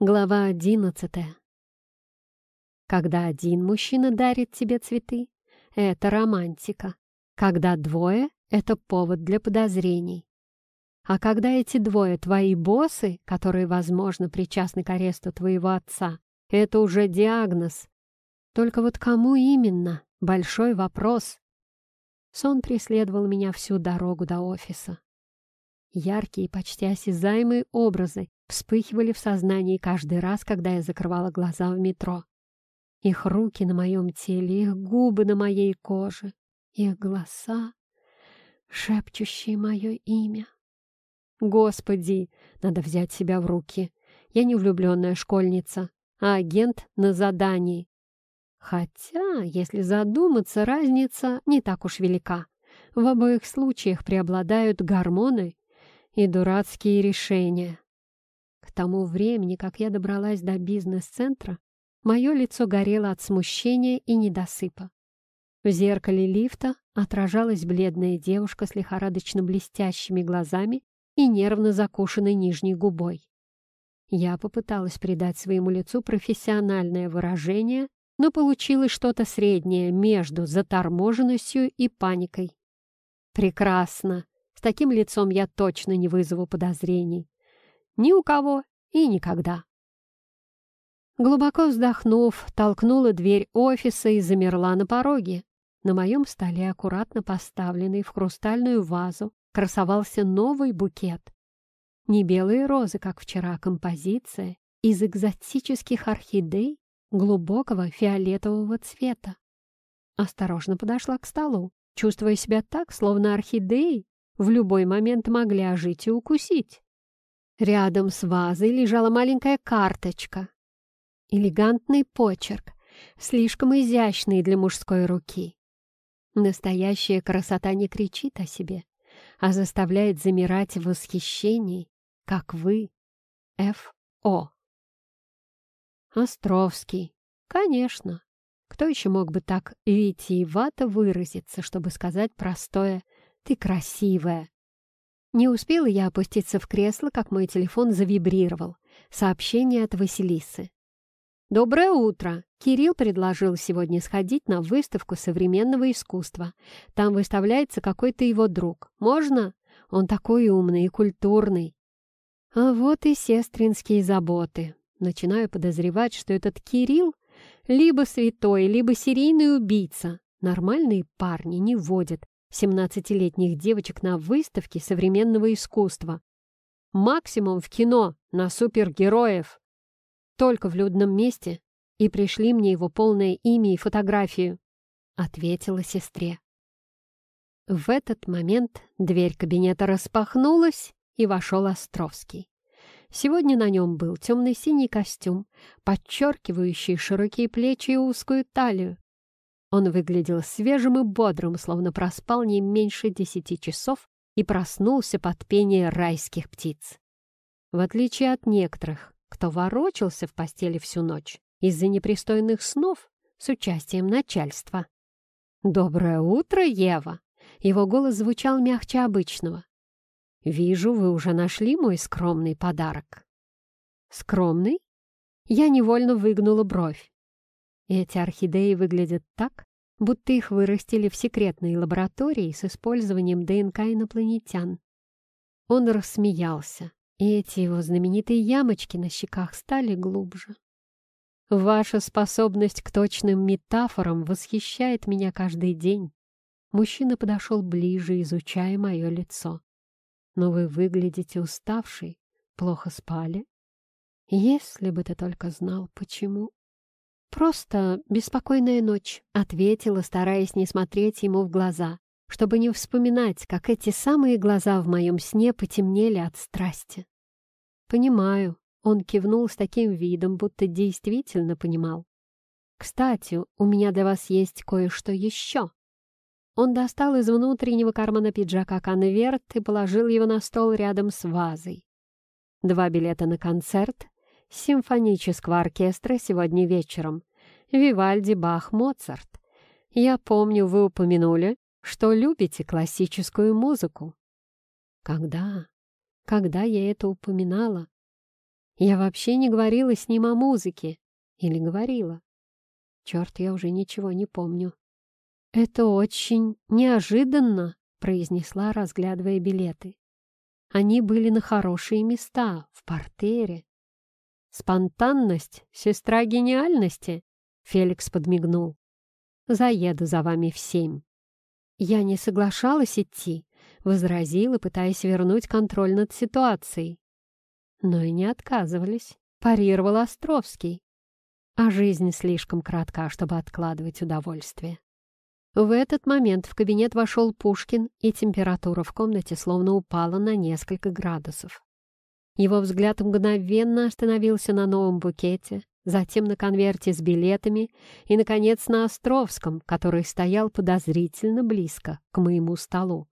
Глава одиннадцатая. Когда один мужчина дарит тебе цветы, это романтика. Когда двое — это повод для подозрений. А когда эти двое твои боссы, которые, возможно, причастны к аресту твоего отца, это уже диагноз. Только вот кому именно? Большой вопрос. Сон преследовал меня всю дорогу до офиса. Яркие, почти осязаемые образы вспыхивали в сознании каждый раз, когда я закрывала глаза в метро. Их руки на моем теле, их губы на моей коже, их голоса, шепчущие мое имя. Господи, надо взять себя в руки. Я не влюбленная школьница, а агент на задании. Хотя, если задуматься, разница не так уж велика. В обоих случаях преобладают гормоны и дурацкие решения. Тому времени, как я добралась до бизнес-центра, мое лицо горело от смущения и недосыпа. В зеркале лифта отражалась бледная девушка с лихорадочно блестящими глазами и нервно закушенной нижней губой. Я попыталась придать своему лицу профессиональное выражение, но получилось что-то среднее между заторможенностью и паникой. Прекрасно! С таким лицом я точно не вызову подозрений. Ни у кого и никогда. Глубоко вздохнув, толкнула дверь офиса и замерла на пороге. На моем столе, аккуратно поставленный в хрустальную вазу, красовался новый букет. Не белые розы, как вчера, а композиция из экзотических орхидей глубокого фиолетового цвета. Осторожно подошла к столу, чувствуя себя так, словно орхидеи в любой момент могли ожить и укусить. Рядом с вазой лежала маленькая карточка. Элегантный почерк, слишком изящный для мужской руки. Настоящая красота не кричит о себе, а заставляет замирать в восхищении, как вы, Ф.О. Островский. Конечно. Кто еще мог бы так витиевато выразиться, чтобы сказать простое ты красивая!» Не успела я опуститься в кресло, как мой телефон завибрировал. Сообщение от Василисы. «Доброе утро! Кирилл предложил сегодня сходить на выставку современного искусства. Там выставляется какой-то его друг. Можно? Он такой умный и культурный». А вот и сестринские заботы. Начинаю подозревать, что этот Кирилл либо святой, либо серийный убийца. Нормальные парни не водят 17-летних девочек на выставке современного искусства. Максимум в кино на супергероев. Только в людном месте и пришли мне его полное имя и фотографию, ответила сестре. В этот момент дверь кабинета распахнулась, и вошел Островский. Сегодня на нем был темно-синий костюм, подчеркивающий широкие плечи и узкую талию, он выглядел свежим и бодрым, словно проспал не меньше десяти часов и проснулся под пение райских птиц. В отличие от некоторых, кто ворочался в постели всю ночь из-за непристойных снов с участием начальства. «Доброе утро, Ева!» Его голос звучал мягче обычного. «Вижу, вы уже нашли мой скромный подарок». «Скромный?» Я невольно выгнула бровь. Эти орхидеи выглядят так, будто их вырастили в секретной лаборатории с использованием ДНК инопланетян. Он рассмеялся, и эти его знаменитые ямочки на щеках стали глубже. «Ваша способность к точным метафорам восхищает меня каждый день». Мужчина подошел ближе, изучая мое лицо. «Но вы выглядите уставшей, плохо спали. Если бы ты только знал, почему...» «Просто беспокойная ночь», — ответила, стараясь не смотреть ему в глаза, чтобы не вспоминать, как эти самые глаза в моем сне потемнели от страсти. «Понимаю», — он кивнул с таким видом, будто действительно понимал. «Кстати, у меня для вас есть кое-что еще». Он достал из внутреннего кармана пиджака конверт и положил его на стол рядом с вазой. Два билета на концерт симфонического оркестра сегодня вечером. Вивальди, Бах, Моцарт. Я помню, вы упомянули, что любите классическую музыку. Когда? Когда я это упоминала? Я вообще не говорила с ним о музыке. Или говорила? Черт, я уже ничего не помню. «Это очень неожиданно», — произнесла, разглядывая билеты. Они были на хорошие места, в портере. «Спонтанность — сестра гениальности», — Феликс подмигнул. «Заеду за вами в семь». Я не соглашалась идти, возразила, пытаясь вернуть контроль над ситуацией. Но и не отказывались, парировал Островский. А жизнь слишком кратка, чтобы откладывать удовольствие. В этот момент в кабинет вошел Пушкин, и температура в комнате словно упала на несколько градусов. Его взгляд мгновенно остановился на новом букете, затем на конверте с билетами и, наконец, на Островском, который стоял подозрительно близко к моему столу.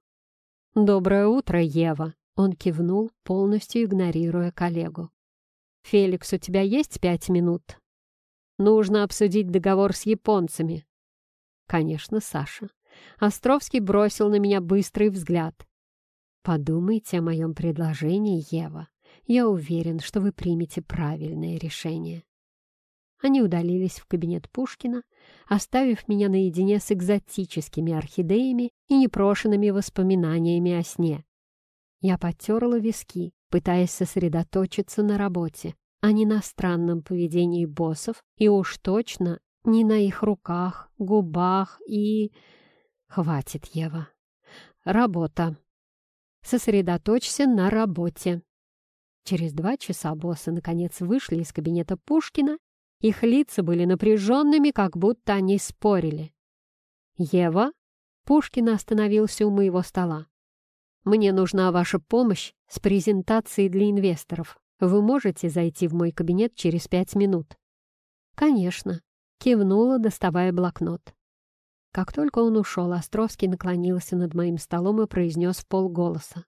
«Доброе утро, Ева!» — он кивнул, полностью игнорируя коллегу. «Феликс, у тебя есть пять минут? Нужно обсудить договор с японцами». «Конечно, Саша». Островский бросил на меня быстрый взгляд. «Подумайте о моем предложении, Ева. Я уверен, что вы примете правильное решение». Они удалились в кабинет Пушкина, оставив меня наедине с экзотическими орхидеями и непрошенными воспоминаниями о сне. Я потерла виски, пытаясь сосредоточиться на работе, а не на странном поведении боссов и уж точно не на их руках, губах и... Хватит, Ева. Работа. Сосредоточься на работе. Через два часа боссы наконец вышли из кабинета Пушкина их лица были напряженными, как будто они спорили. «Ева?» Пушкин остановился у моего стола. «Мне нужна ваша помощь с презентацией для инвесторов. Вы можете зайти в мой кабинет через пять минут?» «Конечно», — кивнула, доставая блокнот. Как только он ушел, Островский наклонился над моим столом и произнес в полголоса.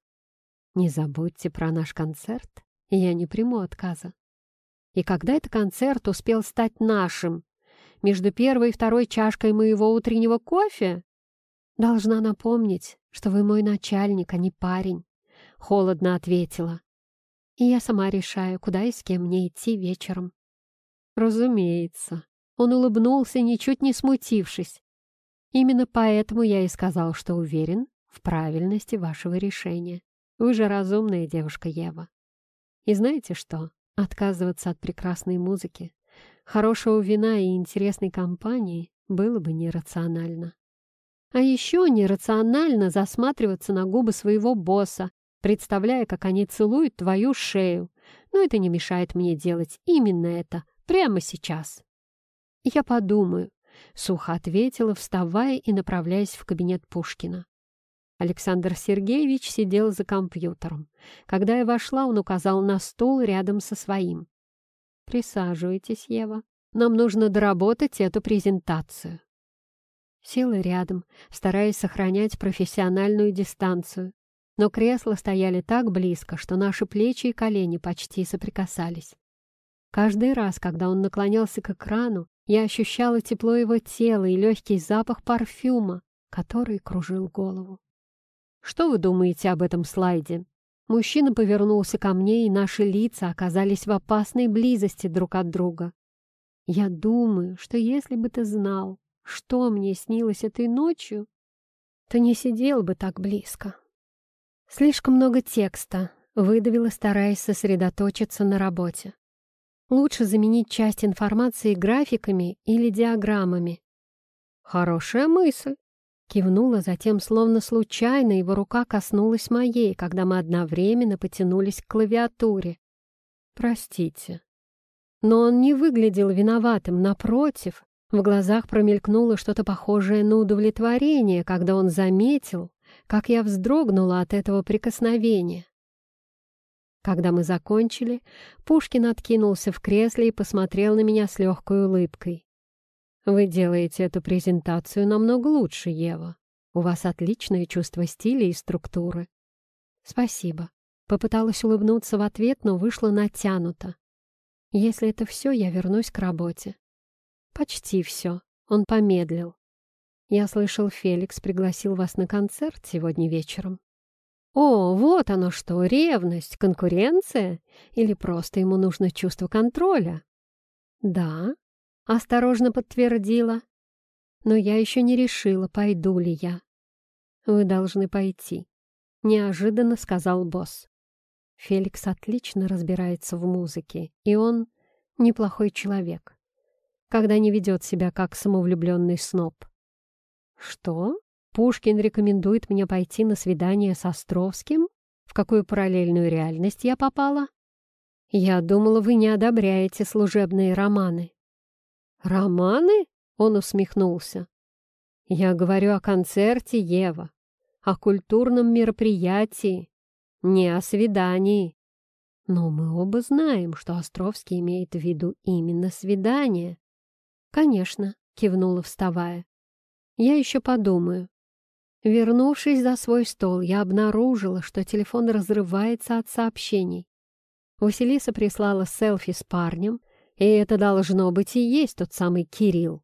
«Не забудьте про наш концерт, я не приму отказа». И когда этот концерт успел стать нашим? Между первой и второй чашкой моего утреннего кофе? Должна напомнить, что вы мой начальник, а не парень. Холодно ответила. И я сама решаю, куда и с кем мне идти вечером. Разумеется. Он улыбнулся, ничуть не смутившись. Именно поэтому я и сказал, что уверен в правильности вашего решения. Вы же разумная девушка, Ева. И знаете что? Отказываться от прекрасной музыки, хорошего вина и интересной компании было бы нерационально. А еще нерационально засматриваться на губы своего босса, представляя, как они целуют твою шею. Но это не мешает мне делать именно это прямо сейчас. «Я подумаю», — сухо ответила, вставая и направляясь в кабинет Пушкина. Александр Сергеевич сидел за компьютером. Когда я вошла, он указал на стул рядом со своим. «Присаживайтесь, Ева. Нам нужно доработать эту презентацию». Села рядом, стараясь сохранять профессиональную дистанцию. Но кресла стояли так близко, что наши плечи и колени почти соприкасались. Каждый раз, когда он наклонялся к экрану, я ощущала тепло его тела и легкий запах парфюма, который кружил голову. Что вы думаете об этом слайде?» Мужчина повернулся ко мне, и наши лица оказались в опасной близости друг от друга. «Я думаю, что если бы ты знал, что мне снилось этой ночью, то не сидел бы так близко». Слишком много текста, выдавила, стараясь сосредоточиться на работе. Лучше заменить часть информации графиками или диаграммами. Хорошая мысль, Кивнула, затем, словно случайно, его рука коснулась моей, когда мы одновременно потянулись к клавиатуре. «Простите». Но он не выглядел виноватым, напротив. В глазах промелькнуло что-то похожее на удовлетворение, когда он заметил, как я вздрогнула от этого прикосновения. Когда мы закончили, Пушкин откинулся в кресле и посмотрел на меня с легкой улыбкой. Вы делаете эту презентацию намного лучше, Ева. У вас отличное чувство стиля и структуры. Спасибо. Попыталась улыбнуться в ответ, но вышла натянуто. Если это все, я вернусь к работе. Почти все. Он помедлил. Я слышал, Феликс пригласил вас на концерт сегодня вечером. О, вот оно что, ревность, конкуренция? Или просто ему нужно чувство контроля? Да, осторожно подтвердила. Но я еще не решила, пойду ли я. Вы должны пойти, неожиданно сказал босс. Феликс отлично разбирается в музыке, и он неплохой человек, когда не ведет себя как самовлюбленный сноб. Что? Пушкин рекомендует мне пойти на свидание с Островским? В какую параллельную реальность я попала? Я думала, вы не одобряете служебные романы. Романы? Он усмехнулся. Я говорю о концерте, Ева, о культурном мероприятии, не о свидании. Но мы оба знаем, что Островский имеет в виду именно свидание. Конечно, кивнула, вставая. Я еще подумаю. Вернувшись за свой стол, я обнаружила, что телефон разрывается от сообщений. Василиса прислала селфи с парнем, и это должно быть и есть тот самый Кирилл.